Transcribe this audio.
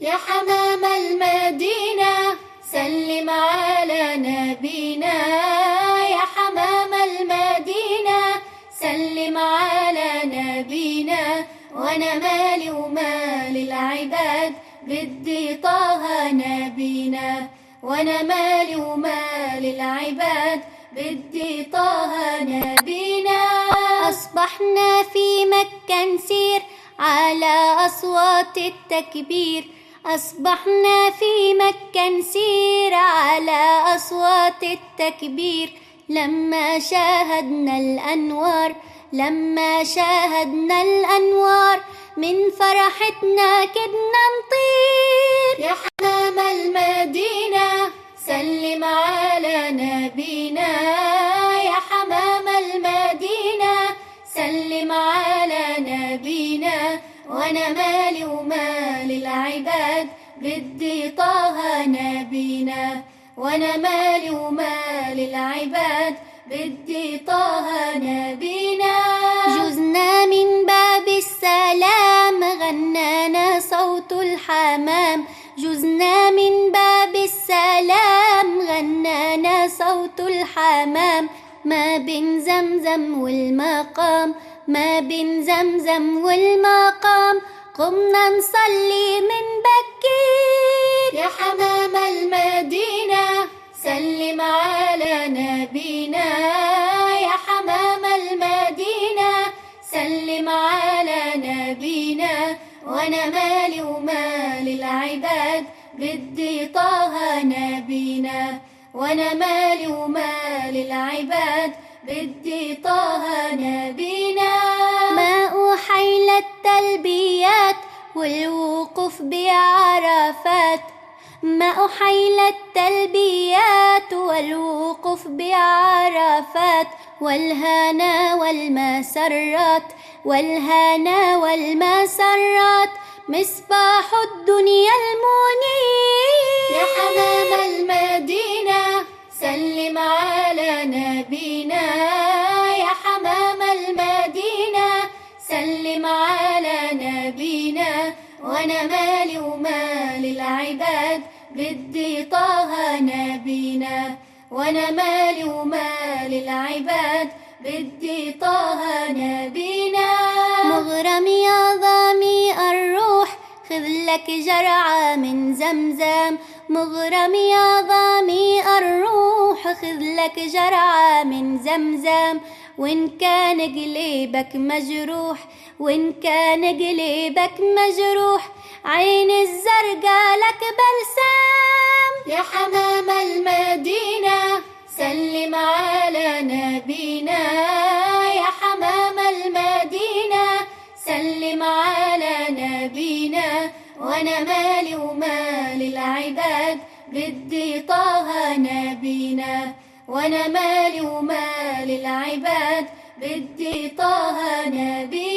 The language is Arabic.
يا حمام المدينة سلم على نبينا. يا حمام المدينة سلم على نبينا. وأنا مالي ومال العباد بدي طه نبينا. وأنا مالي ومال العباد بدي طه نبينا. أصبحنا في مكة نسير على أصوات التكبير. أصبحنا في مكة نسير على أصوات التكبير. لما شاهدنا الأنوار لما شاهدنا الأنوار من فرحتنا كدنا نطير. وأنا مالي ومال العباد بدي طه نبينا. وأنا مالي ومال العباد بدي طه نبينا. جزنا من باب السلام غنانا صوت الحمام. جزنا من باب السلام غنانا صوت الحمام. ما بين زمزم والمقام ما بين زمزم والمقام. قمنا نصلي من بكير. يا حمام المدينة سلم على نبينا. يا حمام المدينة سلم على نبينا. وأنا مالي ومال العباد بدي نبينا وأنا مالي ومال العباد بدي طه نبينا. ما أحيل التلبيات والوقوف بعرفات. ما أحيل التلبيات والوقوف بعرفات. والهنا والمسرات والهنا والمسرات. مصباح الدنيا المنير. يا حمام. على نبينا يا حمام المدينة. سلم على نبينا وأنا مالي ومال العباد. بدي طه نبينا وأنا مالي ومال العباد. بدي طه نبينا الروح خذ لك جرعة من زمزم مغرم يا ضامي الروح خذ لك جرعة من زمزم وإن كان قليبك مجروح وإن كان قليبك مجروح عين الزرقاء لك بلسام يا حمام المدينة سلم على نبينا يا حمام المدينة سلم على نبينا وأنا مالي ومال العباد بدي طه نبينا. وأنا مالي ومال العباد بدي طه نبينا.